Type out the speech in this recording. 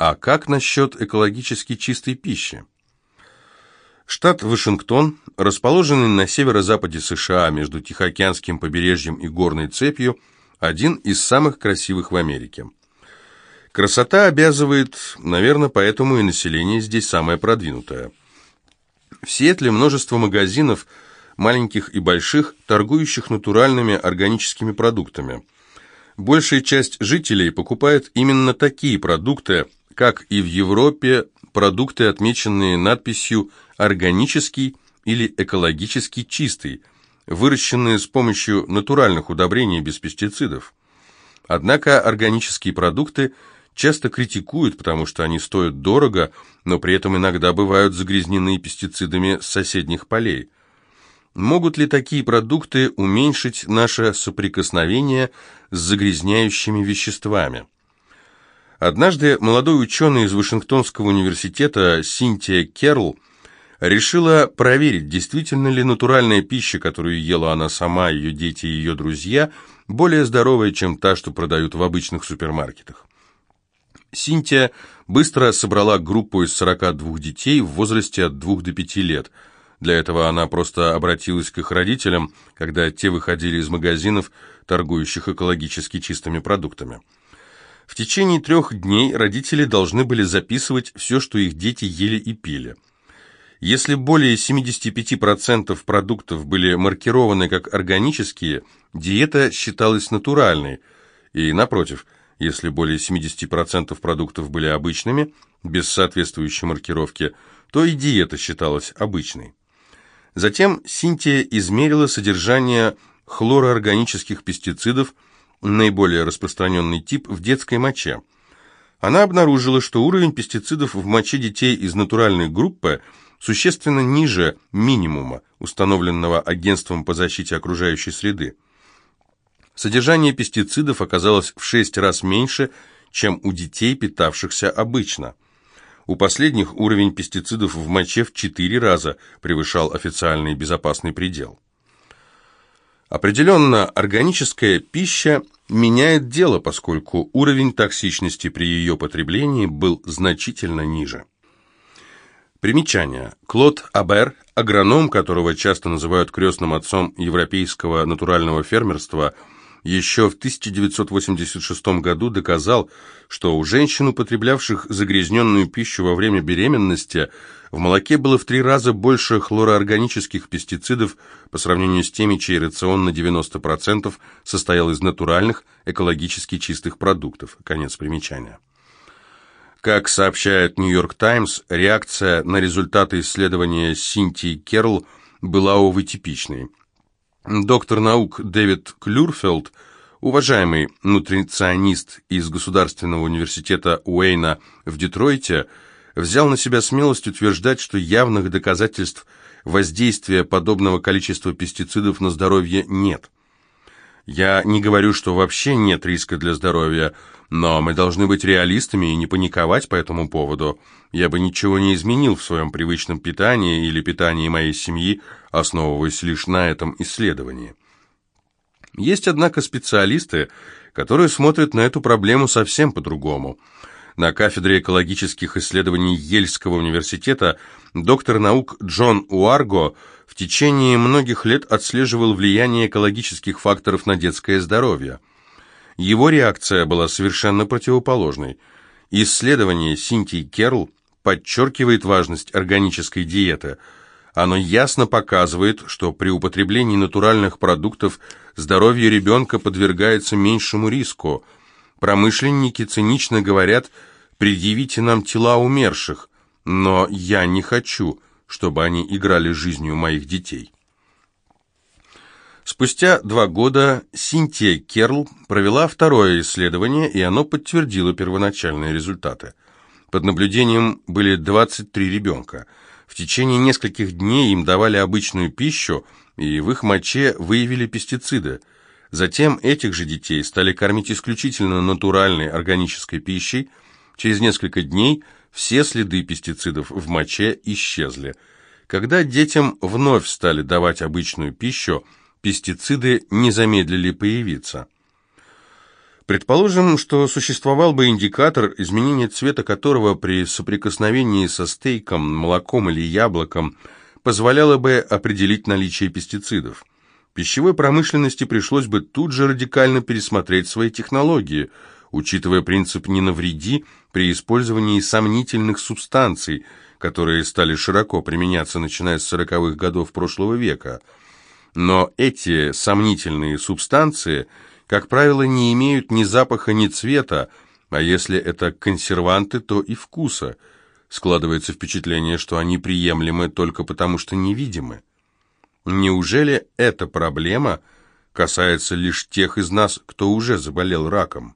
А как насчет экологически чистой пищи? Штат Вашингтон, расположенный на северо-западе США между Тихоокеанским побережьем и горной цепью, один из самых красивых в Америке. Красота обязывает, наверное, поэтому и население здесь самое продвинутое. В Сиэтле множество магазинов, маленьких и больших, торгующих натуральными органическими продуктами. Большая часть жителей покупает именно такие продукты, как и в Европе, продукты, отмеченные надписью «органический» или «экологически чистый», выращенные с помощью натуральных удобрений без пестицидов. Однако органические продукты часто критикуют, потому что они стоят дорого, но при этом иногда бывают загрязнены пестицидами с соседних полей. Могут ли такие продукты уменьшить наше соприкосновение с загрязняющими веществами? Однажды молодой ученый из Вашингтонского университета Синтия Керл решила проверить, действительно ли натуральная пища, которую ела она сама, ее дети и ее друзья, более здоровая, чем та, что продают в обычных супермаркетах. Синтия быстро собрала группу из 42 детей в возрасте от 2 до 5 лет. Для этого она просто обратилась к их родителям, когда те выходили из магазинов, торгующих экологически чистыми продуктами. В течение трех дней родители должны были записывать все, что их дети ели и пили. Если более 75% продуктов были маркированы как органические, диета считалась натуральной, и, напротив – если более 70% продуктов были обычными, без соответствующей маркировки, то и диета считалась обычной. Затем Синтия измерила содержание хлороорганических пестицидов, наиболее распространенный тип, в детской моче. Она обнаружила, что уровень пестицидов в моче детей из натуральной группы существенно ниже минимума, установленного Агентством по защите окружающей среды. Содержание пестицидов оказалось в 6 раз меньше, чем у детей, питавшихся обычно. У последних уровень пестицидов в моче в 4 раза превышал официальный безопасный предел. Определенно, органическая пища меняет дело, поскольку уровень токсичности при ее потреблении был значительно ниже. Примечание. Клод Абер, агроном, которого часто называют крестным отцом европейского натурального фермерства – еще в 1986 году доказал, что у женщин, употреблявших загрязненную пищу во время беременности, в молоке было в три раза больше хлороорганических пестицидов по сравнению с теми, чей рацион на 90% состоял из натуральных, экологически чистых продуктов. Конец примечания. Как сообщает «Нью-Йорк Таймс», реакция на результаты исследования Синтии Керл была, увы, типичной. Доктор наук Дэвид Клюрфелд, уважаемый нутриционист из Государственного университета Уэйна в Детройте, взял на себя смелость утверждать, что явных доказательств воздействия подобного количества пестицидов на здоровье нет. Я не говорю, что вообще нет риска для здоровья, но мы должны быть реалистами и не паниковать по этому поводу. Я бы ничего не изменил в своем привычном питании или питании моей семьи, основываясь лишь на этом исследовании. Есть, однако, специалисты, которые смотрят на эту проблему совсем по-другому. На кафедре экологических исследований Ельского университета доктор наук Джон Уарго в течение многих лет отслеживал влияние экологических факторов на детское здоровье. Его реакция была совершенно противоположной. Исследование Синтии Керл подчеркивает важность органической диеты. Оно ясно показывает, что при употреблении натуральных продуктов здоровье ребенка подвергается меньшему риску. Промышленники цинично говорят «предъявите нам тела умерших», но я не хочу, чтобы они играли жизнью моих детей. Спустя два года Синтия Керл провела второе исследование, и оно подтвердило первоначальные результаты. Под наблюдением были 23 ребенка. В течение нескольких дней им давали обычную пищу, и в их моче выявили пестициды. Затем этих же детей стали кормить исключительно натуральной органической пищей. Через несколько дней все следы пестицидов в моче исчезли. Когда детям вновь стали давать обычную пищу, пестициды не замедлили появиться. Предположим, что существовал бы индикатор, изменение цвета которого при соприкосновении со стейком, молоком или яблоком позволяло бы определить наличие пестицидов. Пищевой промышленности пришлось бы тут же радикально пересмотреть свои технологии, учитывая принцип «не навреди» при использовании сомнительных субстанций, которые стали широко применяться начиная с 40-х годов прошлого века. Но эти сомнительные субстанции – как правило, не имеют ни запаха, ни цвета, а если это консерванты, то и вкуса. Складывается впечатление, что они приемлемы только потому, что невидимы. Неужели эта проблема касается лишь тех из нас, кто уже заболел раком?